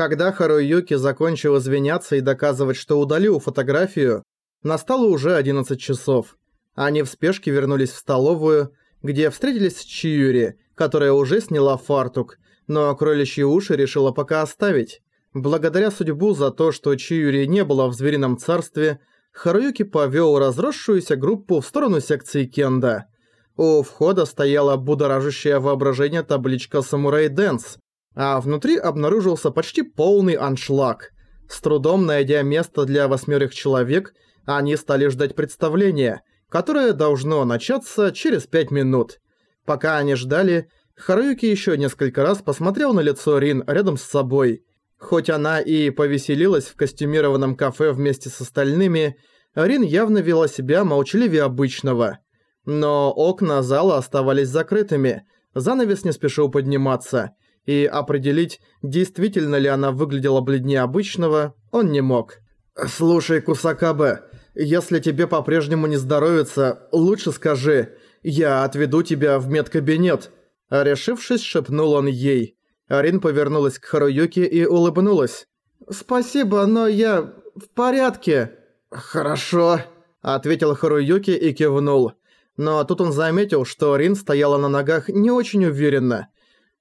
Когда Харуюки закончил извиняться и доказывать, что удалил фотографию, настало уже 11 часов. Они в спешке вернулись в столовую, где встретились с Чиюри, которая уже сняла фартук, но кроличьи уши решила пока оставить. Благодаря судьбу за то, что Чиюри не было в зверином царстве, Харуюки повёл разросшуюся группу в сторону секции кендо. У входа стояла будоражащее воображение табличка «Самурай Дэнс», а внутри обнаружился почти полный аншлаг. С трудом найдя место для восьмерых человек, они стали ждать представления, которое должно начаться через пять минут. Пока они ждали, Харуюки еще несколько раз посмотрел на лицо Рин рядом с собой. Хоть она и повеселилась в костюмированном кафе вместе с остальными, Рин явно вела себя молчаливее обычного. Но окна зала оставались закрытыми, занавес не спешил подниматься, и определить, действительно ли она выглядела бледнее обычного, он не мог. «Слушай, Кусакабе, если тебе по-прежнему не здоровится, лучше скажи, я отведу тебя в медкабинет». Решившись, шепнул он ей. Арин повернулась к Харуюке и улыбнулась. «Спасибо, но я в порядке». «Хорошо», — ответил Харуюки и кивнул. Но тут он заметил, что Рин стояла на ногах не очень уверенно.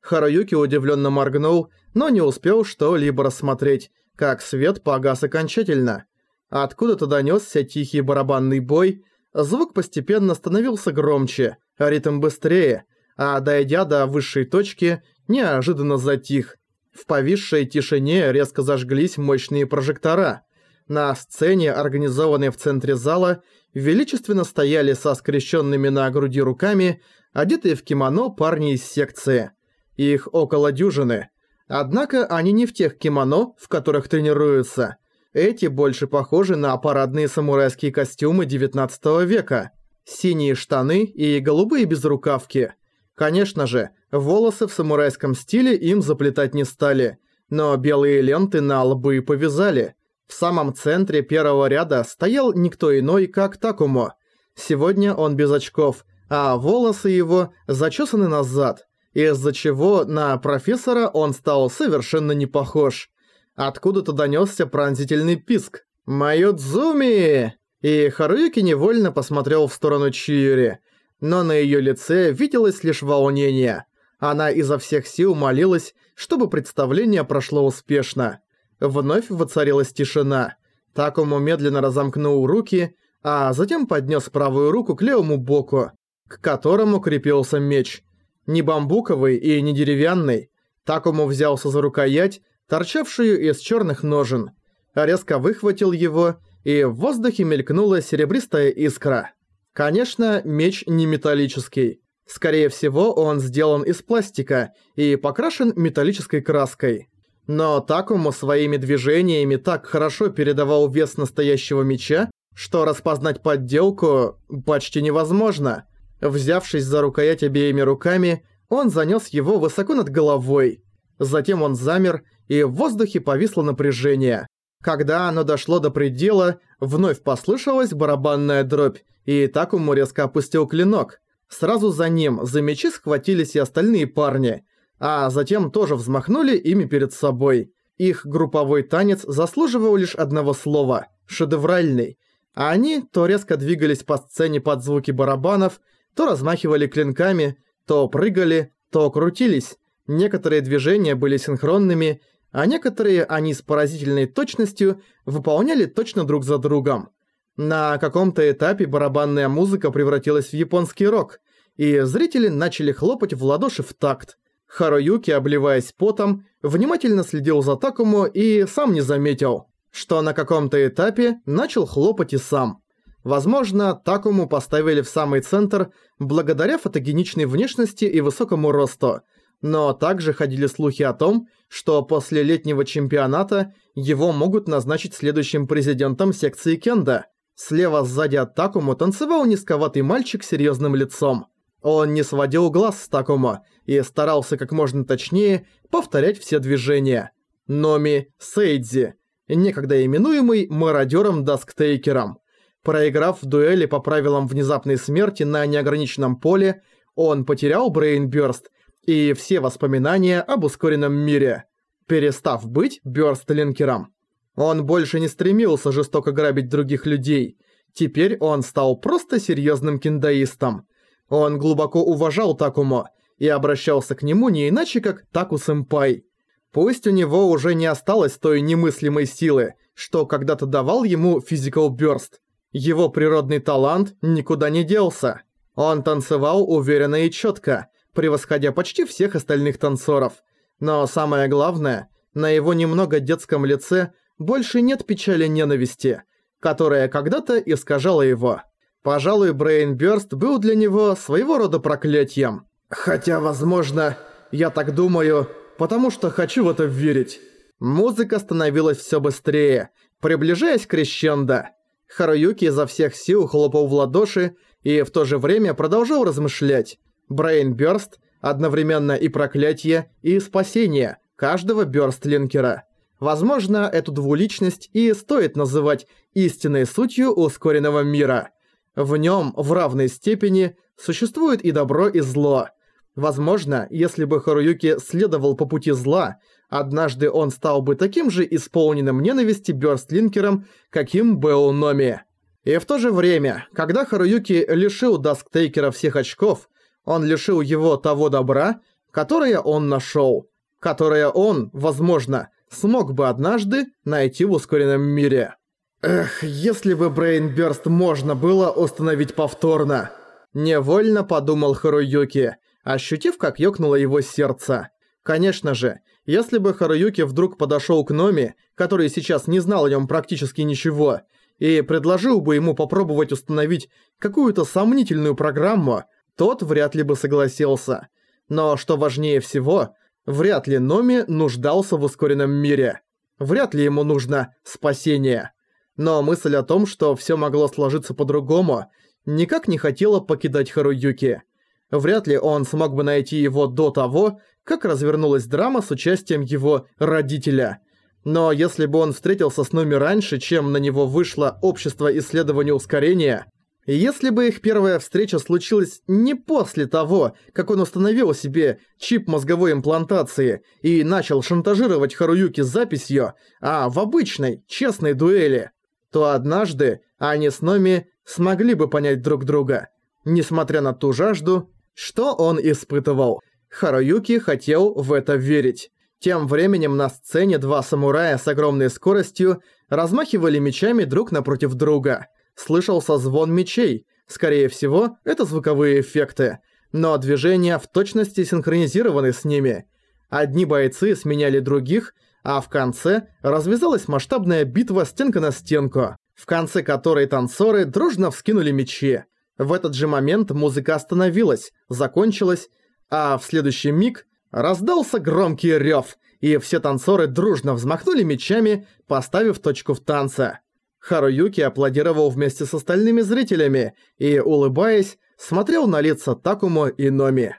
Харуюки удивленно моргнул, но не успел что-либо рассмотреть, как свет погас окончательно. Откуда-то донёсся тихий барабанный бой, звук постепенно становился громче, а ритм быстрее, а дойдя до высшей точки, неожиданно затих. В повисшей тишине резко зажглись мощные прожектора. На сцене, организованной в центре зала, величественно стояли со скрещенными на груди руками, одетые в кимоно парни из секции. Их около дюжины. Однако они не в тех кимоно, в которых тренируются. Эти больше похожи на парадные самурайские костюмы 19 века. Синие штаны и голубые безрукавки. Конечно же, волосы в самурайском стиле им заплетать не стали, но белые ленты на лбы повязали. В самом центре первого ряда стоял никто иной, как Такумо. Сегодня он без очков, а волосы его зачесаны назад, из-за чего на профессора он стал совершенно не похож. Откуда-то донёсся пронзительный писк. «Майодзуми!» И Харуюки невольно посмотрел в сторону Чиюри – но на её лице виделось лишь волнение. Она изо всех сил молилась, чтобы представление прошло успешно. Вновь воцарилась тишина. Такому медленно разомкнул руки, а затем поднес правую руку к левому боку, к которому крепился меч. Не бамбуковый и не деревянный. Такому взялся за рукоять, торчавшую из черных ножен. Резко выхватил его, и в воздухе мелькнула серебристая искра. Конечно, меч не металлический. Скорее всего, он сделан из пластика и покрашен металлической краской. Но Такому своими движениями так хорошо передавал вес настоящего меча, что распознать подделку почти невозможно. Взявшись за рукоять обеими руками, он занёс его высоко над головой. Затем он замер, и в воздухе повисло напряжение. Когда оно дошло до предела, вновь послышалась барабанная дробь, и Такому резко опустил клинок. Сразу за ним за мечи схватились и остальные парни, а затем тоже взмахнули ими перед собой. Их групповой танец заслуживал лишь одного слова – шедевральный. А они то резко двигались по сцене под звуки барабанов, то размахивали клинками, то прыгали, то крутились. Некоторые движения были синхронными, а некоторые они с поразительной точностью выполняли точно друг за другом. На каком-то этапе барабанная музыка превратилась в японский рок, и зрители начали хлопать в ладоши в такт. Харуюки, обливаясь потом, внимательно следил за Такому и сам не заметил, что на каком-то этапе начал хлопать и сам. Возможно, Такому поставили в самый центр благодаря фотогеничной внешности и высокому росту – но также ходили слухи о том, что после летнего чемпионата его могут назначить следующим президентом секции кенда. Слева сзади от Такому танцевал низковатый мальчик с серьезным лицом. Он не сводил глаз с Такому и старался как можно точнее повторять все движения. Номи Сейдзи, некогда именуемый мародером Дасктейкером. Проиграв в дуэли по правилам внезапной смерти на неограниченном поле, он потерял Брейнбёрст и все воспоминания об ускоренном мире. перестав быть бёрстлинкером. Он больше не стремился жестоко грабить других людей. Теперь он стал просто серьезным киндаистом. Он глубоко уважал Такумо и обращался к нему не иначе, как Таку-сэмпай. Пусть у него уже не осталось той немыслимой силы, что когда-то давал ему Physical Burst. Его природный талант никуда не делся. Он танцевал уверенно и четко, превосходя почти всех остальных танцоров. Но самое главное, на его немного детском лице больше нет печали ненависти, которая когда-то искажала его. Пожалуй, Брейнбёрст был для него своего рода проклятием. Хотя, возможно, я так думаю, потому что хочу в это верить. Музыка становилась все быстрее, приближаясь к крещендо. Харуюки изо всех сил хлопал в ладоши и в то же время продолжал размышлять. Брейнбёрст – одновременно и проклятие, и спасение каждого бёрстлинкера. Возможно, эту двуличность и стоит называть истинной сутью ускоренного мира. В нем в равной степени существует и добро, и зло. Возможно, если бы Харуюки следовал по пути зла, однажды он стал бы таким же исполненным ненависти бёрстлинкером, каким был Номи. И в то же время, когда Харуюки лишил Дасктейкера всех очков, он лишил его того добра, которое он нашёл, которое он, возможно, смог бы однажды найти в ускоренном мире. Эх, если бы Брейнбёрст можно было установить повторно. Невольно подумал Харуюки, ощутив, как ёкнуло его сердце. Конечно же, если бы Харуюки вдруг подошёл к Номи, который сейчас не знал о нём практически ничего, и предложил бы ему попробовать установить какую-то сомнительную программу, тот вряд ли бы согласился. Но что важнее всего, Вряд ли Номи нуждался в ускоренном мире. Вряд ли ему нужно спасение. Но мысль о том, что всё могло сложиться по-другому, никак не хотела покидать Харуюки. Вряд ли он смог бы найти его до того, как развернулась драма с участием его родителя. Но если бы он встретился с Номи раньше, чем на него вышло Общество исследования ускорения, если бы их первая встреча случилась не после того, как он установил себе чип мозговой имплантации и начал шантажировать Харуюки записью, а в обычной, честной дуэли, то однажды они с Номи смогли бы понять друг друга, несмотря на ту жажду, что он испытывал. Харуюки хотел в это верить. Тем временем на сцене два самурая с огромной скоростью размахивали мечами друг напротив друга – слышался звон мечей. Скорее всего, это звуковые эффекты. Но движения в точности синхронизированы с ними. Одни бойцы сменяли других, а в конце развязалась масштабная битва стенка на стенку, в конце которой танцоры дружно вскинули мечи. В этот же момент музыка остановилась, закончилась, а в следующий миг раздался громкий рёв, и все танцоры дружно взмахнули мечами, поставив точку в танце. Харуюки аплодировал вместе с остальными зрителями и, улыбаясь, смотрел на лица Такумо и Номи.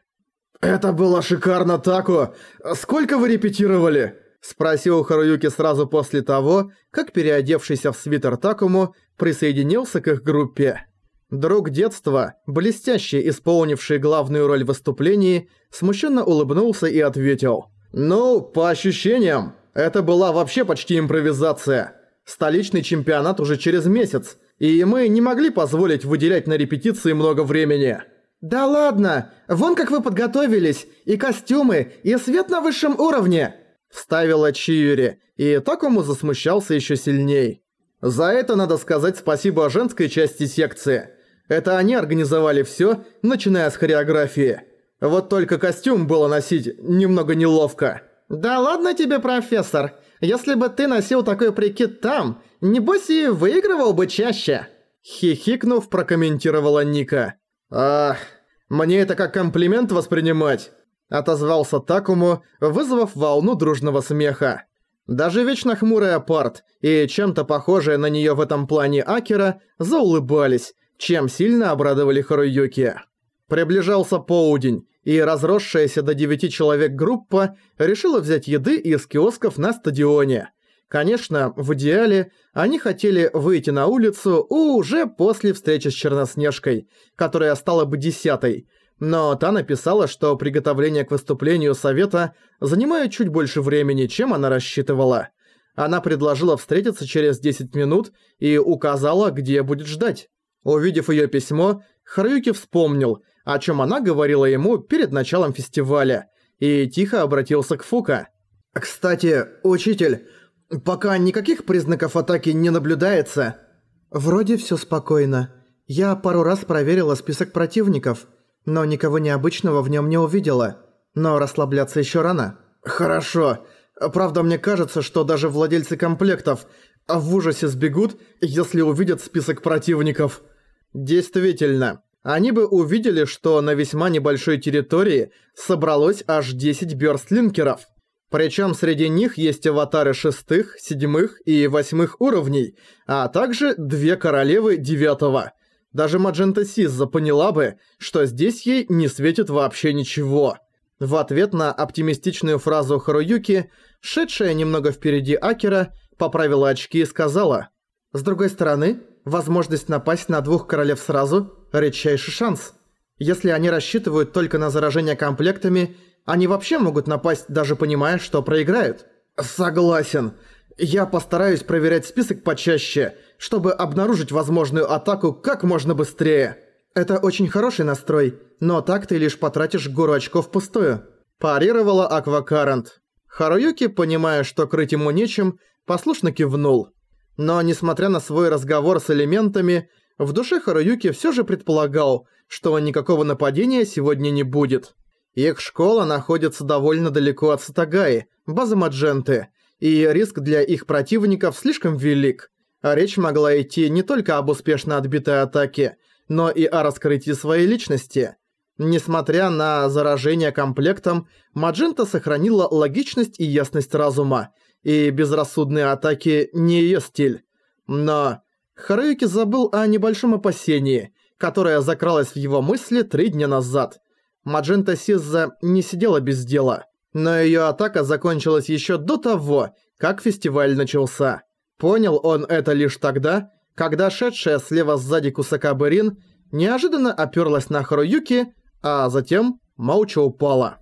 «Это было шикарно, Таку! Сколько вы репетировали?» Спросил Харуюки сразу после того, как переодевшийся в свитер Такому присоединился к их группе. Друг детства, блестяще исполнивший главную роль в выступлении, смущенно улыбнулся и ответил. «Ну, по ощущениям, это была вообще почти импровизация. Столичный чемпионат уже через месяц, и мы не могли позволить выделять на репетиции много времени. «Да ладно! Вон как вы подготовились! И костюмы, и свет на высшем уровне!» Вставила Чиюри, и Такому засмущался еще сильней. За это надо сказать спасибо женской части секции. Это они организовали все, начиная с хореографии. Вот только костюм было носить немного неловко. «Да ладно тебе, профессор! Если бы ты носил такой прикид там, небось и выигрывал бы чаще!» Хихикнув, прокомментировала Ника. «Ах, мне это как комплимент воспринимать!» Отозвался Такому, вызвав волну дружного смеха. Даже вечно хмурый апарт и чем-то похожая на неё в этом плане Акера заулыбались, чем сильно обрадовали Харуюки. Приближался полдень, и разросшаяся до 9 человек группа решила взять еды из киосков на стадионе. Конечно, в идеале они хотели выйти на улицу уже после встречи с Черноснежкой, которая стала бы десятой, Но та написала, что приготовление к выступлению совета занимает чуть больше времени, чем она рассчитывала. Она предложила встретиться через 10 минут и указала, где будет ждать. Увидев её письмо, Харуюки вспомнил, о чём она говорила ему перед началом фестиваля, и тихо обратился к Фука. «Кстати, учитель, пока никаких признаков атаки не наблюдается?» «Вроде всё спокойно. Я пару раз проверила список противников, но никого необычного в нём не увидела. Но расслабляться ещё рано». «Хорошо. Правда, мне кажется, что даже владельцы комплектов в ужасе сбегут, если увидят список противников». Действительно, они бы увидели, что на весьма небольшой территории собралось аж 10 бёрстлинкеров. Причем среди них есть аватары шестых, седьмых и восьмых уровней, а также две королевы девятого. Даже Маджента Сизза поняла бы, что здесь ей не светит вообще ничего. В ответ на оптимистичную фразу Харуюки, шедшая немного впереди Акера, поправила очки и сказала «С другой стороны, возможность напасть на двух королев сразу – редчайший шанс. Если они рассчитывают только на заражение комплектами, они вообще могут напасть, даже понимая, что проиграют». «Согласен. Я постараюсь проверять список почаще, чтобы обнаружить возможную атаку как можно быстрее». «Это очень хороший настрой, но так ты лишь потратишь гору очков пустую», – парировала Аквакарант. Харуюки, понимая, что крыть ему нечем, послушно кивнул. Но, несмотря на свой разговор с элементами, в душе Харуюки всё же предполагал, что никакого нападения сегодня не будет. Их школа находится довольно далеко от Сатагаи, базы Мадженты, и риск для их противников слишком велик. А речь могла идти не только об успешно отбитой атаке, но и о раскрытии своей личности. Несмотря на заражение комплектом, Маджента сохранила логичность и ясность разума, и безрассудные атаки не её стиль. Но Харуюки забыл о небольшом опасении, которое закралось в его мысли три дня назад. Маджента Сизза не сидела без дела, но её атака закончилась ещё до того, как фестиваль начался. Понял он это лишь тогда, когда шедшая слева сзади Кусака Берин неожиданно оперлась на Харуюки, а затем молча упала.